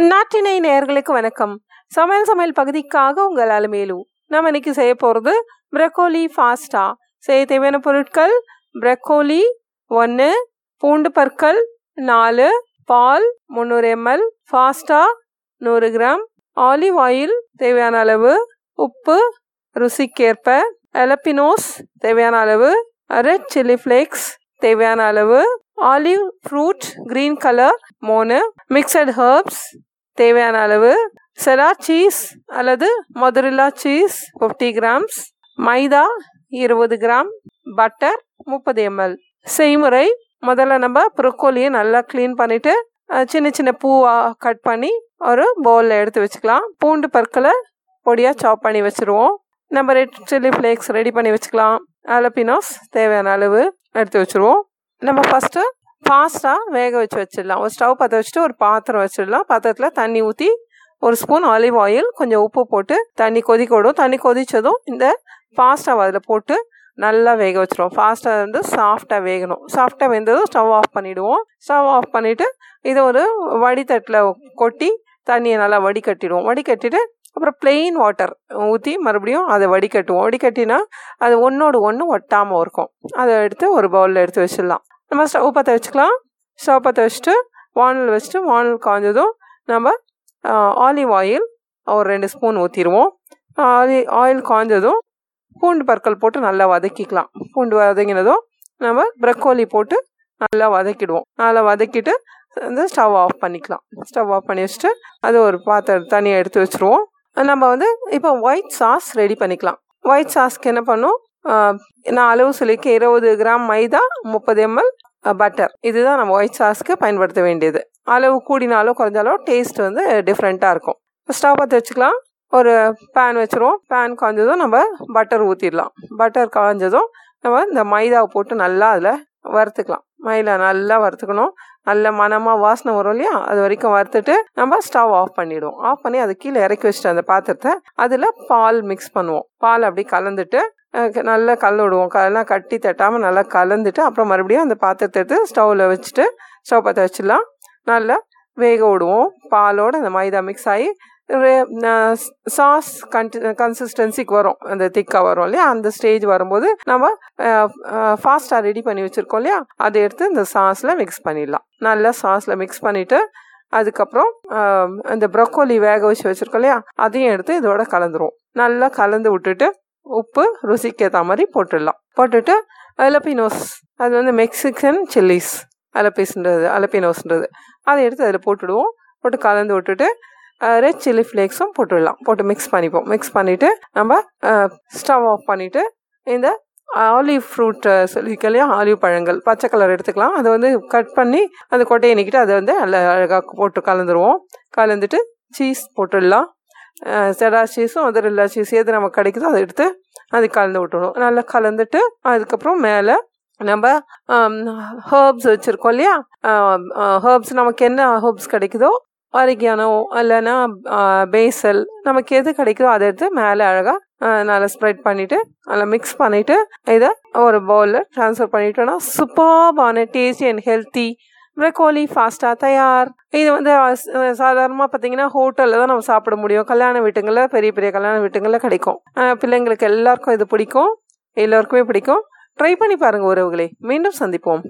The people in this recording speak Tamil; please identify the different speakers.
Speaker 1: நாட்டினை நேர்களுக்கு வணக்கம். சமையல் சமையல் பகுதிக்காக உங்கள் அலுமேலு நம்ம இன்னைக்கு செய்ய போகிறது ப்ரக்கோலி ஃபாஸ்டா செய்ய தேவையான பொருட்கள் ப்ரக்கோலி ஒன்று பூண்டு பற்கள் நாலு பால் முந்நூறு எம்எல் ஃபாஸ்டா நூறு கிராம் ஆலிவ் ஆயில் தேவையான அளவு உப்பு ருசிக்கேற்ப எலப்பினோஸ் தேவையான அளவு ரெட் சில்லி ஃப்ளேக்ஸ் தேவையான அளவு ஆலிவ் ஃப்ரூட் கிரீன் கலர் மூணு மிக்சட் ஹர்ப்ஸ் தேவையான அளவு செரா சீஸ் அல்லது mozzarella cheese fifty grams maida இருபது கிராம் பட்டர் முப்பது எம்எல் செய்முறை முதல்ல நம்ம ப்ரொக்கோலியை நல்லா க்ளீன் பண்ணிவிட்டு சின்ன சின்ன பூவாக கட் பண்ணி ஒரு பவுலில் எடுத்து வச்சுக்கலாம். பூண்டு பற்களை பொடியாக சாப் பண்ணி வச்சுருவோம். நம்ம ரெட் சில்லி ஃப்ளேக்ஸ் ரெடி பண்ணி வச்சுக்கலாம். அலப்பினோஸ் தேவையான அளவு எடுத்து வச்சுருவோம். நம்ம ஃபஸ்ட்டு ஃபாஸ்ட்டாக வேக வச்சு வச்சிடலாம். ஒரு ஸ்டவ் பற்ற வச்சுட்டு ஒரு பாத்திரம் வச்சிடலாம். பாத்திரத்தில் தண்ணி ஊற்றி ஒரு ஸ்பூன் ஆலிவ் ஆயில் கொஞ்சம் உப்பு போட்டு தண்ணி கொதிக்க விடும் தண்ணி கொதித்ததும் இந்த ஃபாஸ்ட்டாக அதில் போட்டு நல்லா வேக வச்சிருவோம். ஃபாஸ்ட்டாக வந்து சாஃப்டாக வேகணும். சாஃப்டாக வெந்ததும் ஸ்டவ் ஆஃப் பண்ணிவிடுவோம் ஸ்டவ் ஆஃப் பண்ணிவிட்டு இதை ஒரு வடித்தட்டில் கொட்டி தண்ணியை நல்லா வடிகட்டிடுவோம். வடிகட்டிட்டு அப்புறம் பிளெயின் வாட்டர் ஊற்றி மறுபடியும் அதை வடிகட்டுவோம். வடிகட்டினா அது ஒன்றோடு ஒன்று ஒட்டாமல் இருக்கும். அதை எடுத்து ஒரு பவுலில் எடுத்து வச்சிடலாம். நம்ம ஸ்டவ் பற்ற வச்சுக்கலாம் ஸ்டவ் பற்ற வச்சுட்டு வானல் வச்சுட்டு வானல் காஞ்சதும் நம்ம ஆலிவ் ஆயில் ஒரு ரெண்டு ஸ்பூன் ஊற்றிடுவோம் ஆலி ஆயில் காய்ஞ்சதும் பூண்டு பற்கள் போட்டு நல்லா வதக்கிக்கலாம். பூண்டு வதங்கினதும் நம்ம ப்ரக்கோலி போட்டு நல்லா வதக்கிடுவோம். நல்லா வதக்கிட்டு வந்து ஸ்டவ் ஆஃப் பண்ணிக்கலாம். ஸ்டவ் ஆஃப் பண்ணி வச்சுட்டு அது ஒரு பாத்திரம் தனியாக எடுத்து வச்சுருவோம். நம்ம வந்து இப்போ ஒயிட் சாஸ் ரெடி பண்ணிக்கலாம். ஒயிட் சாஸ்க்கு என்ன பண்ணும்? நான் அளவு சொல்லியிருக்கேன். இருபது கிராம் மைதா முப்பது எம்எல் பட்டர் இதுதான் நம்ம ஒயிட் சாஸ்க்கு பயன்படுத்த வேண்டியது. அளவு கூடினாலும் குறைஞ்சாலோ டேஸ்ட் வந்து டிஃப்ரெண்ட்டாக இருக்கும். ஸ்டவ் பார்த்து வச்சுக்கலாம். ஒரு பேன் வச்சுருவோம். பேன் காய்ஞ்சதும் நம்ம பட்டர் ஊற்றிடலாம் பட்டர் காய்ஞ்சதும் நம்ம இந்த மைதாவை போட்டு நல்லா அதில் வறுத்துக்கலாம். மைதா நல்லா வறுத்துக்கணும். நல்ல மனமாக வாசனை வரும் இல்லையா? அது வரைக்கும் வறுத்துட்டு நம்ம ஸ்டவ் ஆஃப் பண்ணிவிடுவோம் ஆஃப் பண்ணி அது கீழே இறக்கி வச்சுட்டு அந்த பாத்திரத்தை அதில் பால் மிக்ஸ் பண்ணுவோம். பால் அப்படி கலந்துட்டு நல்லா கலந்து விடுவோம். கல்லாம் கட்டி தட்டாமல் நல்லா கலந்துட்டு அப்புறம் மறுபடியும் அந்த பாத்திரத்தை எடுத்து ஸ்டவ்வில் வச்சுட்டு ஸ்டவ் பற்ற வச்சிடலாம். நல்லா வேக விடுவோம். பாலோடு அந்த மைதா மிக்ஸ் ஆகி சாஸ் கன்டி கன்சிஸ்டன்சிக்கு வரும். அந்த திக்காக வரும் இல்லையா? அந்த ஸ்டேஜ் வரும்போது நம்ம ஃபாஸ்ட்டாக ரெடி பண்ணி வச்சுருக்கோம் இல்லையா? அதை எடுத்து இந்த சாஸில் மிக்ஸ் பண்ணிடலாம். நல்லா சாஸில் மிக்ஸ் பண்ணிவிட்டு அதுக்கப்புறம் இந்த ப்ரொக்கோலி வேக வச்சு வச்சுருக்கோம் இல்லையா? அதையும் எடுத்து இதோட கலந்துருவோம். நல்லா கலந்து விட்டுட்டு உப்பு ருசிக்கு ஏற்ற மாதிரி போட்டுடலாம். போட்டுட்டு அலப்பினோஸ் அது வந்து மெக்சிகன் சில்லிஸ் அலப்பீஸ்ன்றது அலப்பினோஸ்ன்றது அதை எடுத்து அதில் போட்டுடுவோம். போட்டு கலந்து விட்டுட்டு ரெட் சில்லி ஃப்ளேக்ஸும் போட்டுடலாம். போட்டு மிக்ஸ் பண்ணிப்போம். மிக்ஸ் பண்ணிவிட்டு நம்ம ஸ்டவ் ஆஃப் பண்ணிவிட்டு இந்த ஆலிவ் ஃப்ரூட் சொல்லிக்க இல்லையா? ஆலிவ் பழங்கள் பச்சை கலர் எடுத்துக்கலாம். அதை வந்து கட் பண்ணி அந்த கொட்டையை நீக்கிட்டு அதை வந்து நல்லா அழகாக போட்டு கலந்துருவோம். கலந்துட்டு சீஸ் போட்டுடலாம். செடா சீஸும் அதரில்லா சீஸ் எது நமக்கு கிடைக்குதோ அதை எடுத்து அது கலந்து விட்டுணும் நல்லா கலந்துட்டு அதுக்கப்புறம் மேலே நம்ம ஹர்ப்ஸ் வச்சுருக்கோம் இல்லையா? ஹர்ப்ஸ் நமக்கு என்ன ஹர்ப்ஸ் கிடைக்குதோ ஆரிக்கியானோ இல்லைன்னா பேசல் நமக்கு எது கிடைக்குதோ அதை எடுத்து மேலே அழகாக நல்லா ஸ்ப்ரெட் பண்ணிவிட்டு நல்லா மிக்ஸ் பண்ணிவிட்டு இதை ஒரு பவுலில் ட்ரான்ஸ்ஃபர் பண்ணிட்டோன்னா சூப்பர்பான டேஸ்டி அண்ட் ஹெல்த்தி ப்ரக்கோலி ஃபாஸ்ட்டாக தயார். இது வந்து சாதாரணமாக பார்த்தீங்கன்னா ஹோட்டலில் தான் நம்ம சாப்பிட முடியும். கல்யாண வீட்டுங்களில் பெரிய பெரிய கல்யாண வீட்டுங்களில் கிடைக்கும். பிள்ளைங்களுக்கு எல்லாருக்கும் இது பிடிக்கும். எல்லோருக்குமே பிடிக்கும். ட்ரை பண்ணி பாருங்கள் உறவுகளை. மீண்டும் சந்திப்போம்.